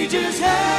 we just had.